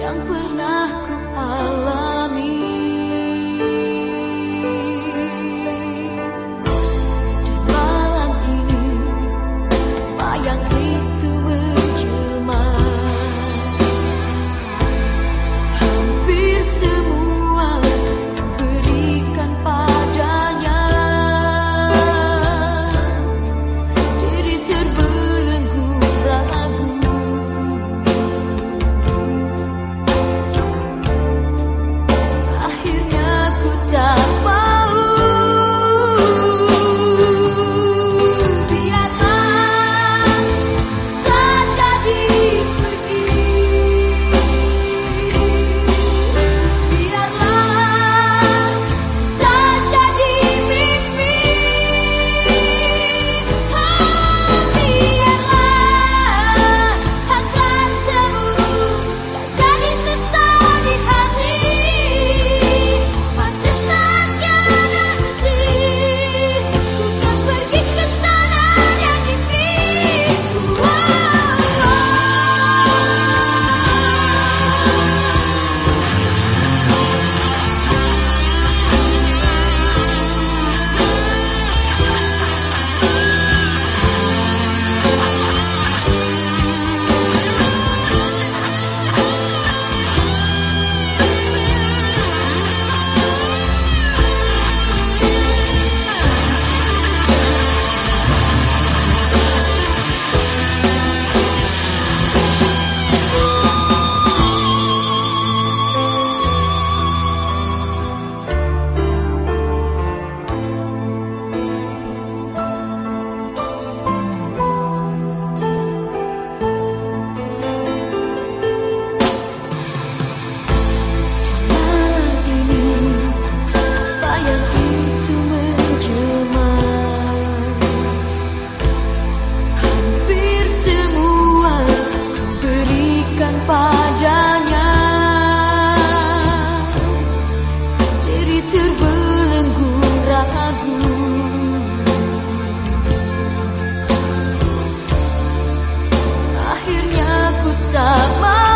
yang pernah ku alami. padanya. Diri terbelenggu ragu. Akhirnya ku tak mau